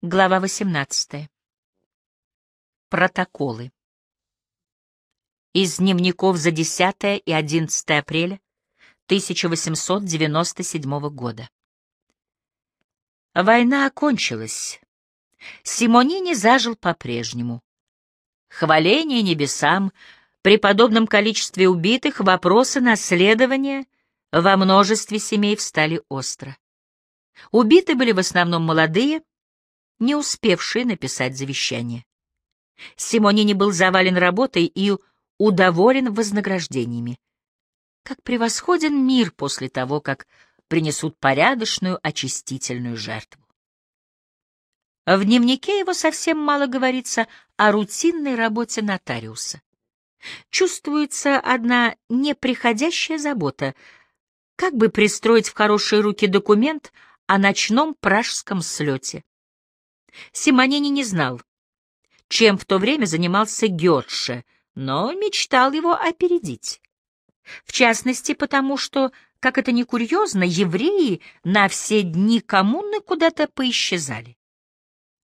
Глава 18. Протоколы. Из дневников за 10 и 11 апреля 1897 года. Война окончилась. Симонини зажил по-прежнему. Хваление небесам, при подобном количестве убитых вопросы наследования во множестве семей встали остро. Убиты были в основном молодые, не успевшие написать завещание. Симонини был завален работой и удоволен вознаграждениями. Как превосходен мир после того, как принесут порядочную очистительную жертву. В дневнике его совсем мало говорится о рутинной работе нотариуса. Чувствуется одна неприходящая забота, как бы пристроить в хорошие руки документ о ночном пражском слете. Симонини не знал, чем в то время занимался Гетше, но мечтал его опередить. В частности, потому что, как это ни курьезно, евреи на все дни коммуны куда-то поисчезали.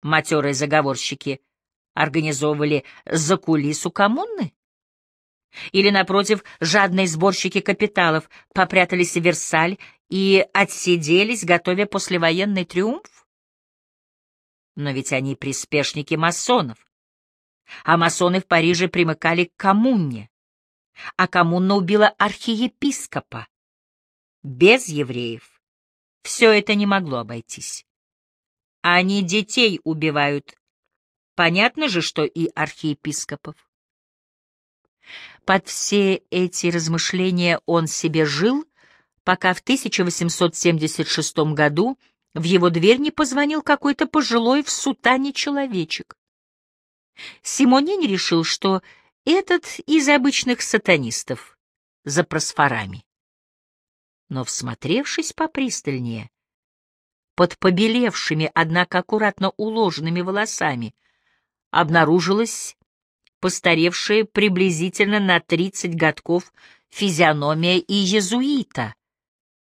Матерые заговорщики организовывали закулису коммуны? Или, напротив, жадные сборщики капиталов попрятались в Версаль и отсиделись, готовя послевоенный триумф? Но ведь они приспешники масонов. А масоны в Париже примыкали к коммуне. А коммуна убила архиепископа. Без евреев все это не могло обойтись. Они детей убивают. Понятно же, что и архиепископов. Под все эти размышления он себе жил, пока в 1876 году в его дверь не позвонил какой-то пожилой в сутане человечек. Симонин решил, что этот из обычных сатанистов за просфорами. Но, всмотревшись попристальнее, под побелевшими, однако аккуратно уложенными волосами, обнаружилась постаревшая приблизительно на тридцать годков физиономия и езуита,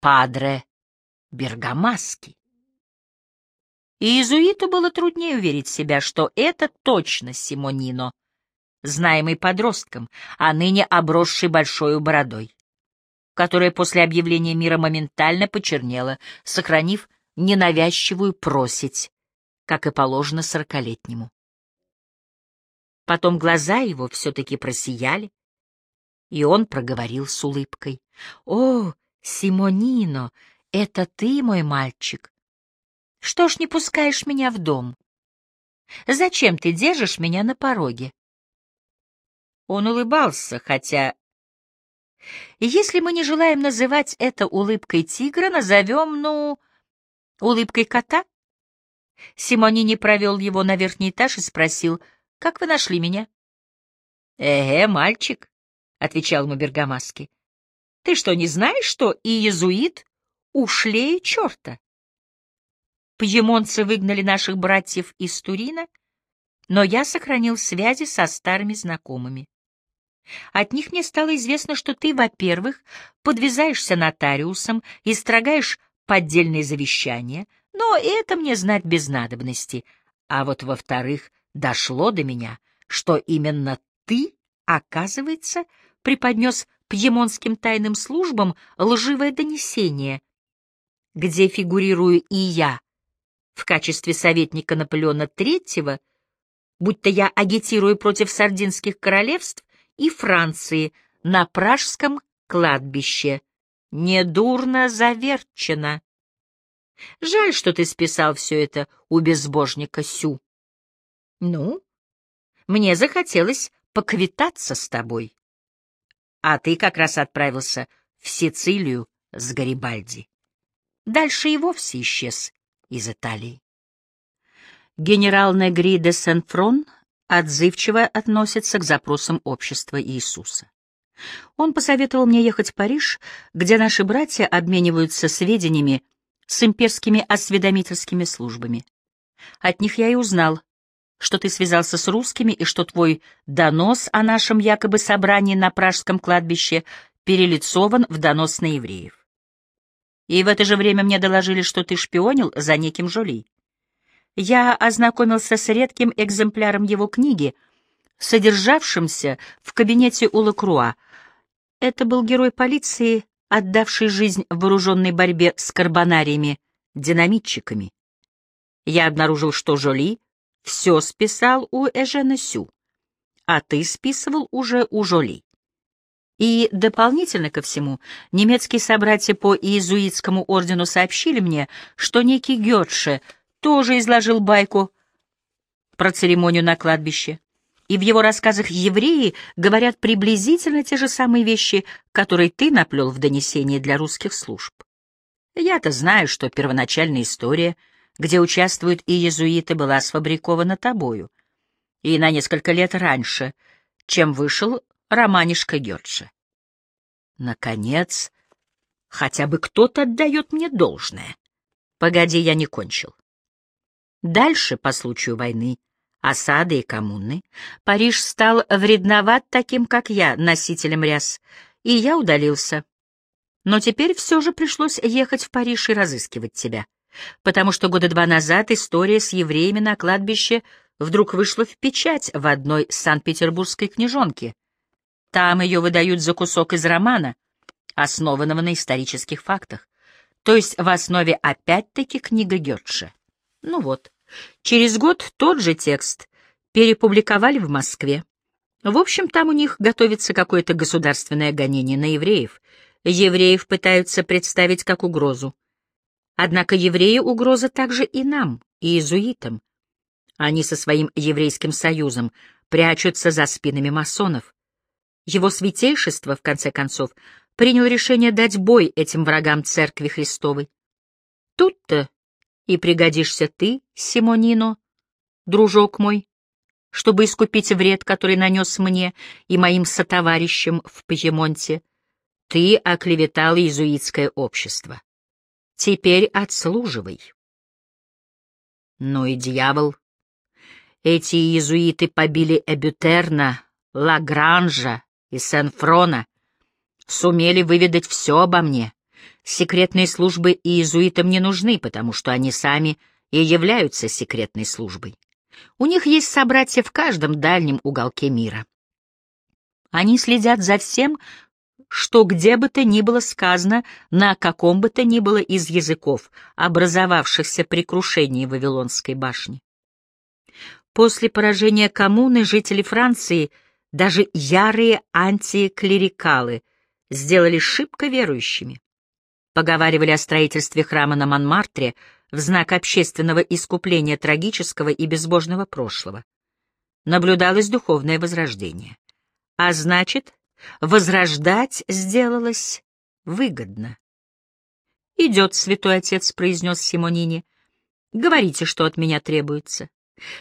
падре Бергамаски. И иезуиту было труднее уверить себя, что это точно Симонино, знаемый подростком, а ныне обросший большой бородой, которая после объявления мира моментально почернела, сохранив ненавязчивую просить, как и положено сорокалетнему. Потом глаза его все-таки просияли, и он проговорил с улыбкой. — О, Симонино, это ты, мой мальчик? Что ж не пускаешь меня в дом? Зачем ты держишь меня на пороге? Он улыбался, хотя... Если мы не желаем называть это улыбкой тигра, назовем, ну, улыбкой кота. Симонини провел его на верхний этаж и спросил, «Как вы нашли меня?» «Э-э, мальчик», — отвечал ему Бергамаски, — «ты что, не знаешь, что и иезуит ушлее черта?» Пьемонцы выгнали наших братьев из Турина, но я сохранил связи со старыми знакомыми. От них мне стало известно, что ты, во-первых, подвязаешься нотариусом и строгаешь поддельные завещания, но это мне знать без надобности. А вот, во-вторых, дошло до меня, что именно ты, оказывается, преподнес пьемонским тайным службам лживое донесение, где фигурирую и я, в качестве советника Наполеона III, будто я агитирую против сардинских королевств и Франции на пражском кладбище. Недурно заверчено. Жаль, что ты списал все это у безбожника Сю. Ну, мне захотелось поквитаться с тобой. А ты как раз отправился в Сицилию с Гарибальди. Дальше и вовсе исчез из Италии. Генерал Негри де Сен-Фрон отзывчиво относится к запросам общества Иисуса. Он посоветовал мне ехать в Париж, где наши братья обмениваются сведениями с имперскими осведомительскими службами. От них я и узнал, что ты связался с русскими и что твой донос о нашем якобы собрании на пражском кладбище перелицован в донос на евреев. И в это же время мне доложили, что ты шпионил за неким Жоли. я ознакомился с редким экземпляром его книги, содержавшимся в кабинете у Лакруа. Это был герой полиции, отдавший жизнь в вооруженной борьбе с карбонариями, динамитчиками. Я обнаружил, что Жоли все списал у Эжена Сю, а ты списывал уже у Жоли. И дополнительно ко всему, немецкие собратья по иезуитскому ордену сообщили мне, что некий Гетше тоже изложил байку про церемонию на кладбище. И в его рассказах евреи говорят приблизительно те же самые вещи, которые ты наплел в донесении для русских служб. Я-то знаю, что первоначальная история, где участвуют и иезуиты, была сфабрикована тобою, и на несколько лет раньше, чем вышел романишка Гёрджа. Наконец, хотя бы кто-то отдает мне должное. Погоди, я не кончил. Дальше, по случаю войны, осады и коммуны, Париж стал вредноват таким, как я, носителем ряс, и я удалился. Но теперь все же пришлось ехать в Париж и разыскивать тебя, потому что года два назад история с евреями на кладбище вдруг вышла в печать в одной санкт-петербургской книжонке. Там ее выдают за кусок из романа, основанного на исторических фактах, то есть в основе опять-таки книга Гетше. Ну вот. Через год тот же текст перепубликовали в Москве. В общем, там у них готовится какое-то государственное гонение на евреев. Евреев пытаются представить как угрозу. Однако евреи — угроза также и нам, и иезуитам. Они со своим еврейским союзом прячутся за спинами масонов. Его святейшество, в конце концов, принял решение дать бой этим врагам Церкви Христовой. Тут-то и пригодишься ты, Симонино, дружок мой, чтобы искупить вред, который нанес мне и моим сотоварищам в Пьемонте. Ты оклеветал иезуитское общество. Теперь отслуживай. Ну и дьявол. Эти иезуиты побили Эбютерна, Лагранжа и Сен-Фрона, сумели выведать все обо мне. Секретные службы иезуитам не нужны, потому что они сами и являются секретной службой. У них есть собратья в каждом дальнем уголке мира. Они следят за всем, что где бы то ни было сказано, на каком бы то ни было из языков, образовавшихся при крушении Вавилонской башни. После поражения коммуны жители Франции, даже ярые антиклерикалы, сделали шибко верующими поговаривали о строительстве храма на Монмартре в знак общественного искупления трагического и безбожного прошлого. Наблюдалось духовное возрождение. А значит, возрождать сделалось выгодно. «Идет, святой отец», — произнес Симонини. «Говорите, что от меня требуется.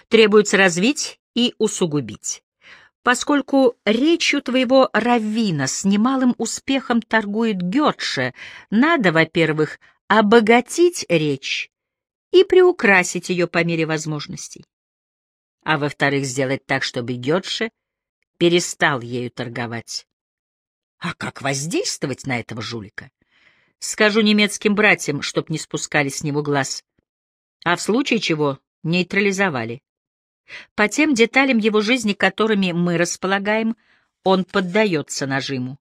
Требуется развить и усугубить. Поскольку речью твоего раввина с немалым успехом торгует Гетше, надо, во-первых, обогатить речь и приукрасить ее по мере возможностей, а во-вторых, сделать так, чтобы Гетше перестал ею торговать. А как воздействовать на этого жулика? Скажу немецким братьям, чтоб не спускали с него глаз, а в случае чего нейтрализовали. По тем деталям его жизни, которыми мы располагаем, он поддается нажиму.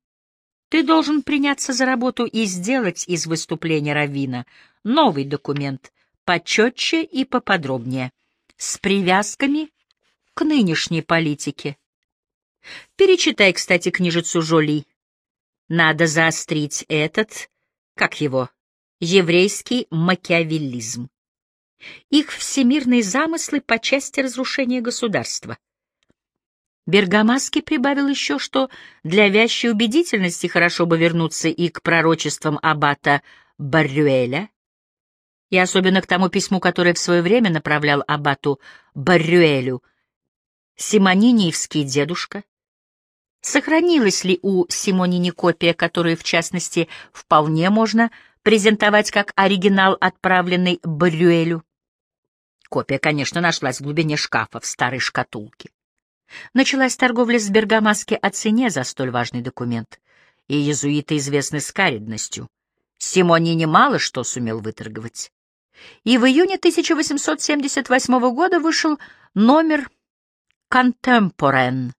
Ты должен приняться за работу и сделать из выступления Равина новый документ, почетче и поподробнее, с привязками к нынешней политике. Перечитай, кстати, книжицу Жоли. Надо заострить этот, как его, еврейский макиавеллизм их всемирные замыслы по части разрушения государства. Бергамаски прибавил еще, что для вящей убедительности хорошо бы вернуться и к пророчествам аббата Баррюэля, и особенно к тому письму, которое в свое время направлял аббату Баррюэлю Симониниевский дедушка. Сохранилась ли у Симонини копия, которую, в частности, вполне можно презентовать как оригинал, отправленный Баррюэлю? Копия, конечно, нашлась в глубине шкафа в старой шкатулке. Началась торговля с Бергамаски о цене за столь важный документ, и иезуиты известны скаридностью. Симони немало что сумел выторговать. и в июне 1878 года вышел номер «Contemporain»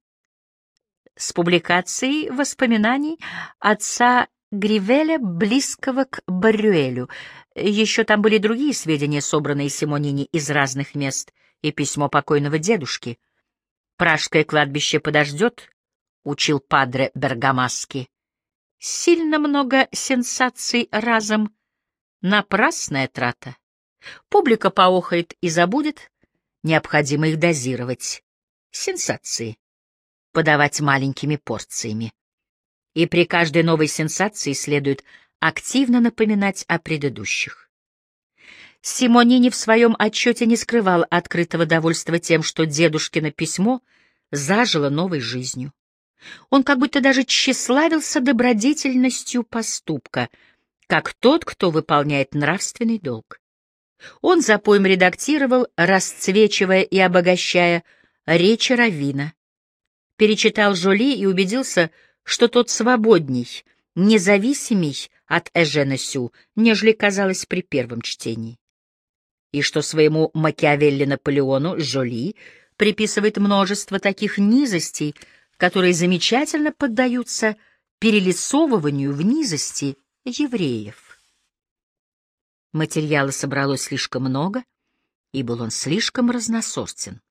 с публикацией воспоминаний отца Гривеля, близкого к Баррюэлю. Еще там были другие сведения, собранные Симонини из разных мест, и письмо покойного дедушки. «Пражское кладбище подождет», — учил падре Бергамаски. «Сильно много сенсаций разом. Напрасная трата. Публика поохает и забудет, необходимо их дозировать. Сенсации. Подавать маленькими порциями и при каждой новой сенсации следует активно напоминать о предыдущих. Симонини в своем отчете не скрывал открытого довольства тем, что дедушкино письмо зажило новой жизнью. Он как будто даже тщеславился добродетельностью поступка, как тот, кто выполняет нравственный долг. Он за поем редактировал, расцвечивая и обогащая речи Равина. Перечитал Жоли и убедился, что тот свободней, независимей от Эжена Сю, нежели казалось при первом чтении. И что своему Макиавелли Наполеону Жоли приписывает множество таких низостей, которые замечательно поддаются перелицовыванию в низости евреев. Материала собралось слишком много, и был он слишком разносорцен.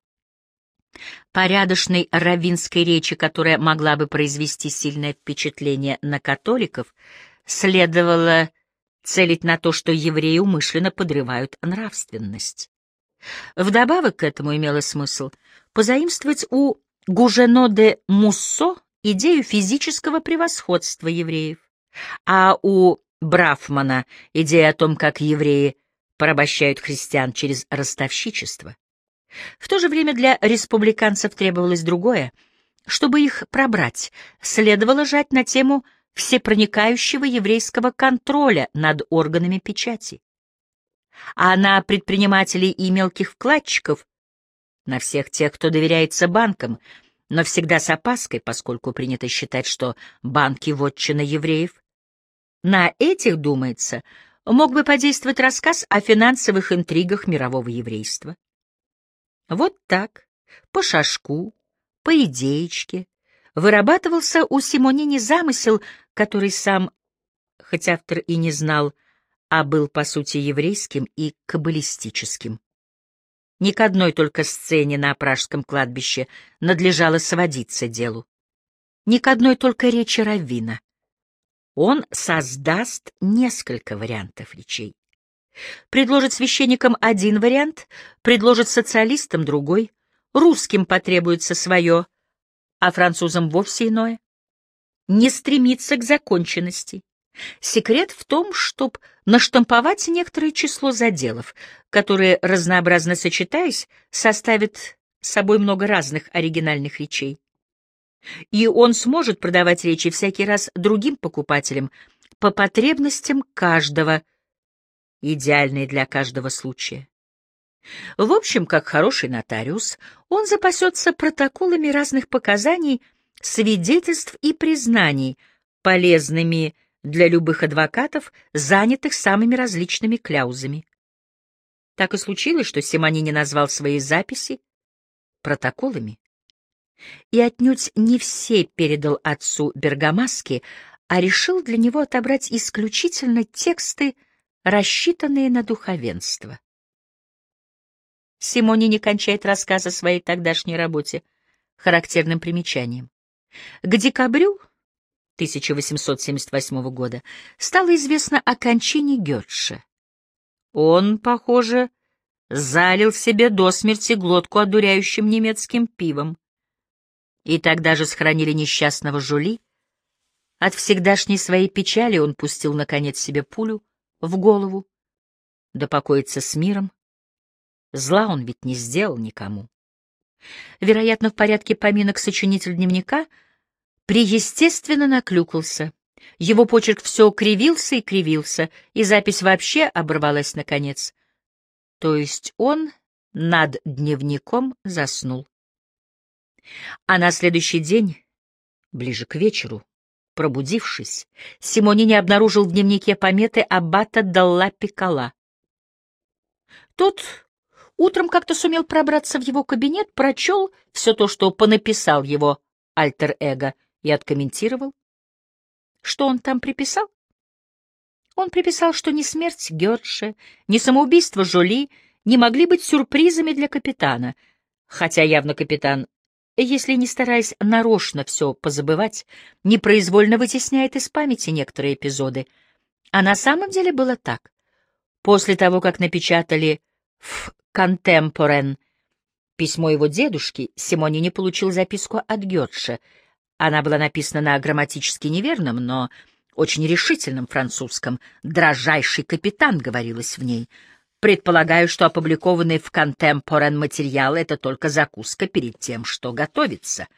Порядочной раввинской речи, которая могла бы произвести сильное впечатление на католиков, следовало целить на то, что евреи умышленно подрывают нравственность. Вдобавок к этому имело смысл позаимствовать у Гужено де Муссо идею физического превосходства евреев, а у Брафмана идея о том, как евреи порабощают христиан через ростовщичество. В то же время для республиканцев требовалось другое. Чтобы их пробрать, следовало жать на тему всепроникающего еврейского контроля над органами печати. А на предпринимателей и мелких вкладчиков, на всех тех, кто доверяется банкам, но всегда с опаской, поскольку принято считать, что банки — вотчина евреев. На этих, думается, мог бы подействовать рассказ о финансовых интригах мирового еврейства. Вот так, по шашку, по идеечке, вырабатывался у Симонини замысел, который сам, хоть автор и не знал, а был, по сути, еврейским и каббалистическим. Ни к одной только сцене на Пражском кладбище надлежало сводиться делу. Ни к одной только речи Раввина. Он создаст несколько вариантов речей. Предложит священникам один вариант, предложит социалистам другой, русским потребуется свое, а французам вовсе иное. Не стремиться к законченности. Секрет в том, чтобы наштамповать некоторое число заделов, которые, разнообразно сочетаясь, составят собой много разных оригинальных речей. И он сможет продавать речи всякий раз другим покупателям по потребностям каждого – идеальный для каждого случая. В общем, как хороший нотариус, он запасется протоколами разных показаний, свидетельств и признаний, полезными для любых адвокатов, занятых самыми различными кляузами. Так и случилось, что Симонини назвал свои записи протоколами. И отнюдь не все передал отцу Бергамаски, а решил для него отобрать исключительно тексты, рассчитанные на духовенство. Симони не кончает рассказ о своей тогдашней работе характерным примечанием. К декабрю 1878 года стало известно о кончине Гетше. Он, похоже, залил себе до смерти глотку одуряющим немецким пивом. И тогда же схоронили несчастного Жули. От всегдашней своей печали он пустил, наконец, себе пулю — в голову, да покоится с миром. Зла он ведь не сделал никому. Вероятно, в порядке поминок сочинитель дневника преестественно наклюкался. Его почерк все кривился и кривился, и запись вообще оборвалась наконец. То есть он над дневником заснул. А на следующий день, ближе к вечеру, Пробудившись, Симонини обнаружил в дневнике пометы аббата Далла Пикала. Тот утром как-то сумел пробраться в его кабинет, прочел все то, что понаписал его альтер-эго, и откомментировал. Что он там приписал? Он приписал, что ни смерть Гетше, ни самоубийство Жоли не могли быть сюрпризами для капитана, хотя явно капитан, если не стараясь нарочно все позабывать, непроизвольно вытесняет из памяти некоторые эпизоды. А на самом деле было так. После того, как напечатали в «Контемпорен» письмо его дедушки, Симони не получил записку от Гетше. Она была написана на грамматически неверном, но очень решительном французском. «Дрожайший капитан» говорилось в ней. Предполагаю, что опубликованный в «Контемпорен» материал — это только закуска перед тем, что готовится.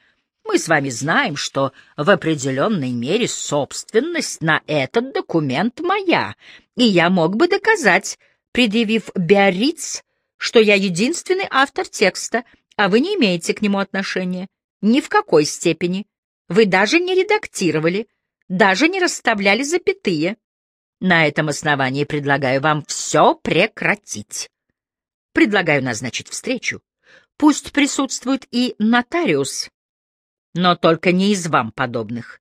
Мы с вами знаем, что в определенной мере собственность на этот документ моя, и я мог бы доказать, предъявив Биарриц, что я единственный автор текста, а вы не имеете к нему отношения. Ни в какой степени. Вы даже не редактировали даже не расставляли запятые. На этом основании предлагаю вам все прекратить. Предлагаю назначить встречу. Пусть присутствует и нотариус, но только не из вам подобных.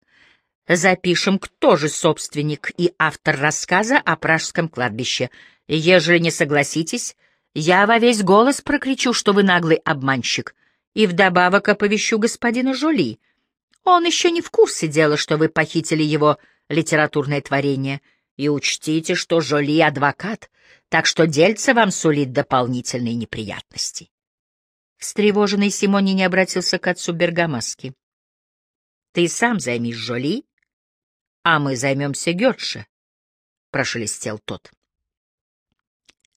Запишем, кто же собственник и автор рассказа о пражском кладбище. Ежели не согласитесь, я во весь голос прокричу, что вы наглый обманщик, и вдобавок оповещу господина Жоли — он еще не в курсе дела, что вы похитили его литературное творение. И учтите, что Жоли — адвокат, так что дельце вам сулит дополнительные неприятности. Встревоженный Симони не обратился к отцу Бергамаски. — Ты сам займись Жоли, а мы займемся Гетше, — прошелестел тот.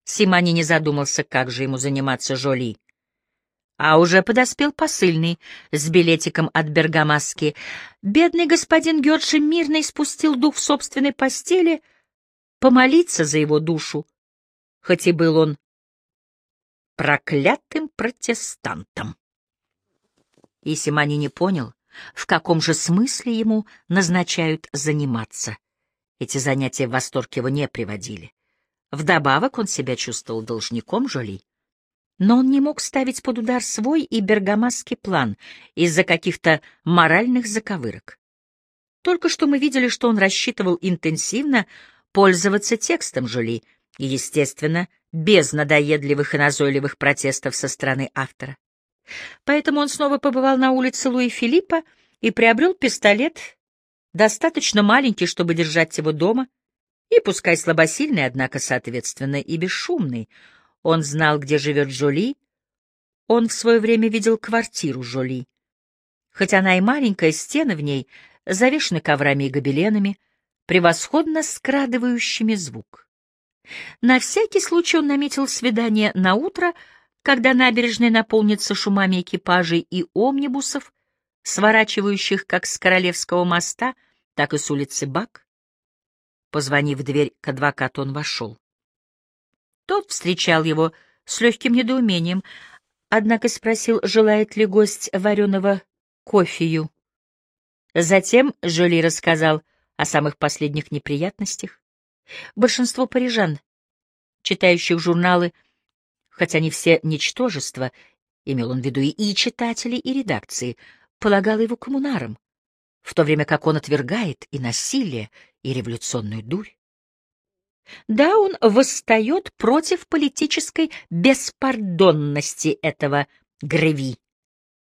Симони не задумался, как же ему заниматься Жоли. А уже подоспел посыльный с билетиком от Бергамаски. Бедный господин Герши мирно испустил дух в собственной постели, помолиться за его душу, хоть и был он проклятым протестантом. И Симани не понял, в каком же смысле ему назначают заниматься. Эти занятия в восторг его не приводили. Вдобавок он себя чувствовал должником Жоли. Но он не мог ставить под удар свой и бергамасский план из-за каких-то моральных заковырок. Только что мы видели, что он рассчитывал интенсивно пользоваться текстом Жюли, и, естественно, без надоедливых и назойливых протестов со стороны автора. Поэтому он снова побывал на улице Луи Филиппа и приобрел пистолет, достаточно маленький, чтобы держать его дома, и, пускай слабосильный, однако, соответственно, и бесшумный — он знал, где живет Жоли. Он в свое время видел квартиру Жоли. Хоть она и маленькая, стены в ней завешены коврами и гобеленами, превосходно скрадывающими звук. На всякий случай он наметил свидание на утро, когда набережная наполнится шумами экипажей и омнибусов, сворачивающих как с Королевского моста, так и с улицы Бак. Позвонив в дверь к адвокату, он вошел. Тот встречал его с легким недоумением, однако спросил, желает ли гость вареного кофею. Затем Жоли рассказал о самых последних неприятностях. Большинство парижан, читающих журналы, хотя не все ничтожества, имел он в виду и читатели, и редакции, полагало его коммунаром, в то время как он отвергает и насилие, и революционную дурь. Да, он восстает против политической беспардонности этого Греви,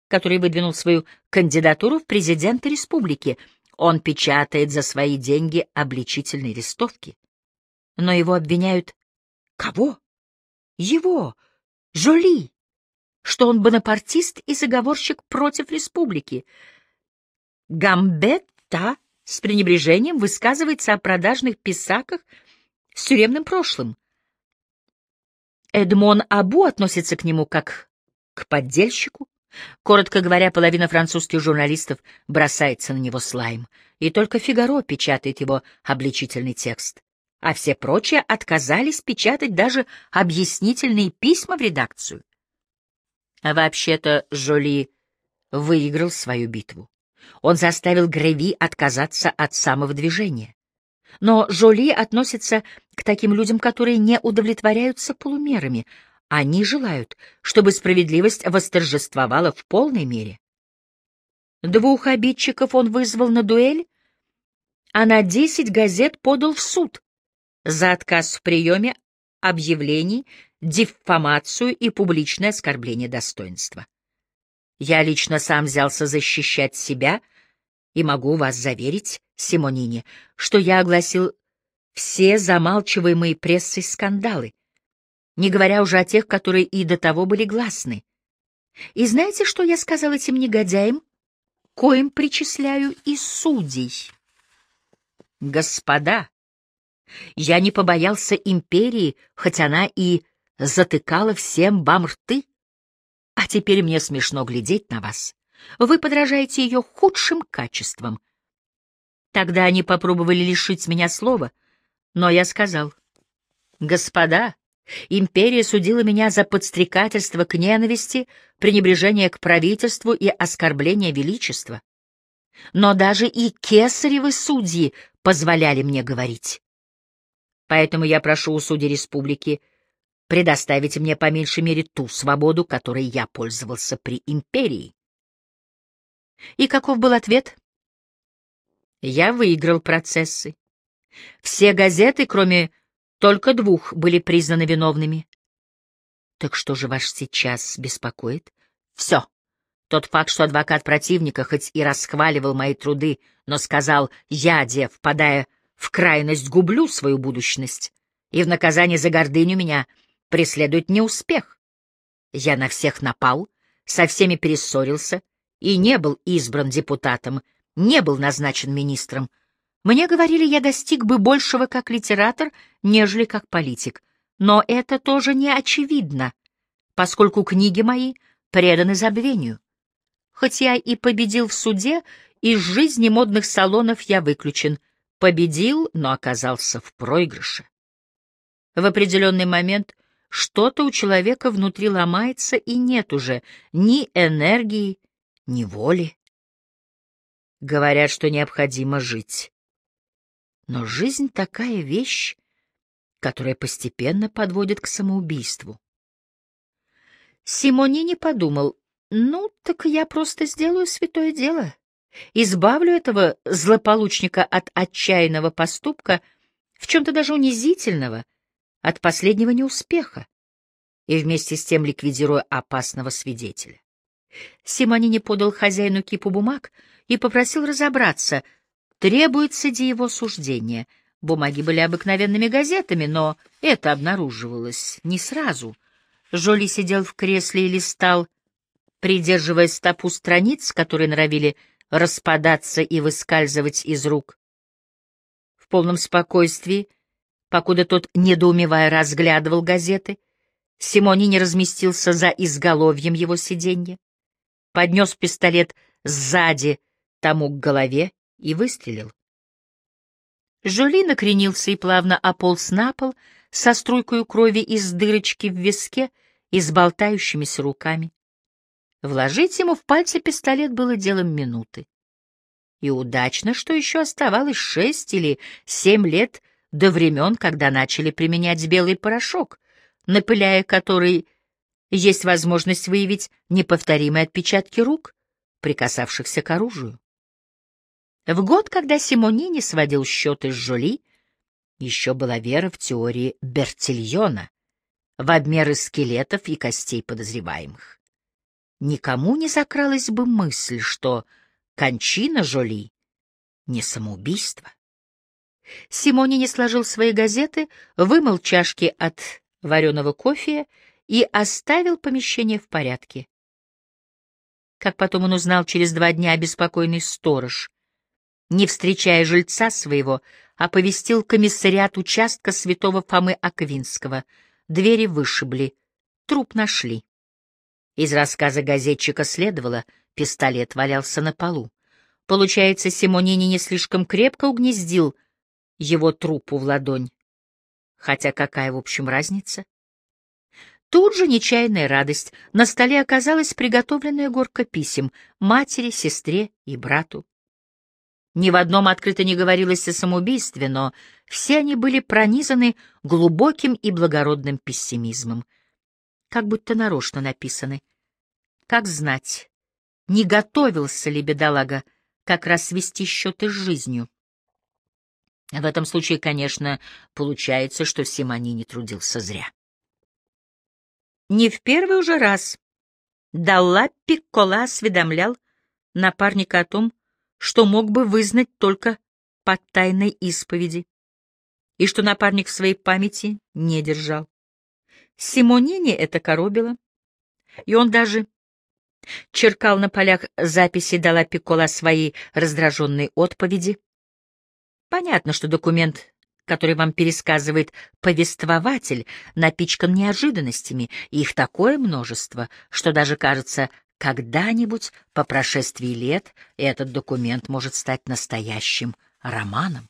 который выдвинул свою кандидатуру в президенты республики. Он печатает за свои деньги обличительные листовки. Но его обвиняют... Кого? Его, Жоли, что он бонапартист и заговорщик против республики. Гамбетта с пренебрежением высказывается о продажных писаках — с тюремным прошлым. Эдмон Абу относится к нему как к поддельщику. Коротко говоря, половина французских журналистов бросается на него слайм, и только «Фигаро» печатает его обличительный текст, а все прочие отказались печатать даже объяснительные письма в редакцию. А вообще-то Жоли выиграл свою битву. Он заставил Греви отказаться от самого движения. Но Жоли относится к таким людям, которые не удовлетворяются полумерами, Они желают, чтобы справедливость восторжествовала в полной мере. Двух обидчиков он вызвал на дуэль, а на десять газет подал в суд за отказ в приеме объявлений, диффамацию и публичное оскорбление достоинства. Я лично сам взялся защищать себя и могу вас заверить, Симонине, что я огласил все замалчиваемые прессой скандалы, не говоря уже о тех, которые и до того были гласны. И знаете, что я сказал этим негодяям, коим причисляю и судей? Господа, я не побоялся империи, хоть она и затыкала всем вам рты. А теперь мне смешно глядеть на вас. Вы подражаете ее худшим качествам. Тогда они попробовали лишить меня слова, но я сказал, «Господа, империя судила меня за подстрекательство к ненависти, пренебрежение к правительству и оскорбление величества. Но даже и кесаревы судьи позволяли мне говорить. Поэтому я прошу у судей республики предоставить мне по меньшей мере ту свободу, которой я пользовался при империи. И каков был ответ? Я выиграл процессы. Все газеты, кроме только двух, были признаны виновными. Так что же вас сейчас беспокоит? Все. Тот факт, что адвокат противника хоть и расхваливал мои труды, но сказал «я, де, впадая в крайность, гублю свою будущность, и в наказание за гордыню меня преследует неуспех. Я на всех напал, со всеми перессорился и не был избран депутатом, не был назначен министром. Мне говорили, я достиг бы большего как литератор, нежели как политик. Но это тоже не очевидно, поскольку книги мои преданы забвению. Хоть я и победил в суде, из жизни модных салонов я выключен. Победил, но оказался в проигрыше. В определенный момент что-то у человека внутри ломается, и нет уже ни энергии, ни воли. Говорят, что необходимо жить. Но жизнь — такая вещь, которая постепенно подводит к самоубийству. Симонини подумал, ну, так я просто сделаю святое дело. Избавлю этого злополучника от отчаянного поступка, в чем-то даже унизительного, от последнего неуспеха, и вместе с тем ликвидирую опасного свидетеля. Симонини подал хозяину кипу бумаг и попросил разобраться, требуется ли его суждение. Бумаги были обыкновенными газетами, но это обнаруживалось не сразу. Жоли сидел в кресле и листал, придерживая стопу страниц, которые норовили распадаться и выскальзывать из рук. В полном спокойствии, покуда тот, недоумевая, разглядывал газеты, Симони не разместился за изголовьем его сиденья, поднес пистолет сзади тому к голове и выстрелил. Жоли накренился и плавно ополз на пол со струйкой крови из дырочки в виске и с болтающимися руками. Вложить ему в пальцы пистолет было делом минуты. И удачно, что еще оставалось шесть или семь лет до времен, когда начали применять белый порошок, напыляя который есть возможность выявить неповторимые отпечатки рук, прикасавшихся к оружию. В год, когда Симонини сводил счеты с Жоли, еще была вера в теории Бертильона, в обмеры скелетов и костей подозреваемых никому не закралась бы мысль, что кончина Жоли — не самоубийство. Симони не сложил свои газеты, вымыл чашки от вареного кофе и оставил помещение в порядке. Как потом он узнал через два дня обеспокоенный сторож, не встречая жильца своего, оповестил комиссариат участка святого Фомы Аквинского. Двери вышибли, труп нашли. Из рассказа газетчика следовало, пистолет валялся на полу. Получается, Симонини не слишком крепко угнездил его трупу в ладонь. Хотя какая, в общем, разница? Тут же нечаянная радость. На столе оказалась приготовленная горка писем матери, сестре и брату. Ни в одном открыто не говорилось о самоубийстве, но все они были пронизаны глубоким и благородным пессимизмом. как будто нарочно написаны. Как знать, не готовился ли бедолага как раз свести счеты с жизнью? В этом случае, конечно, получается, что Симони не трудился зря. Не в первый уже раз Далла Пиккола осведомлял напарника о том, что мог бы вызнать только по тайной исповеди, и что напарник в своей памяти не держал. Симонине это коробило, и он даже черкал на полях записи Далла Пиккола своей раздраженной отповеди. Понятно, что документ, который вам пересказывает повествователь, напичкан неожиданностями, и их такое множество, что даже кажется, когда-нибудь, по прошествии лет, этот документ может стать настоящим романом.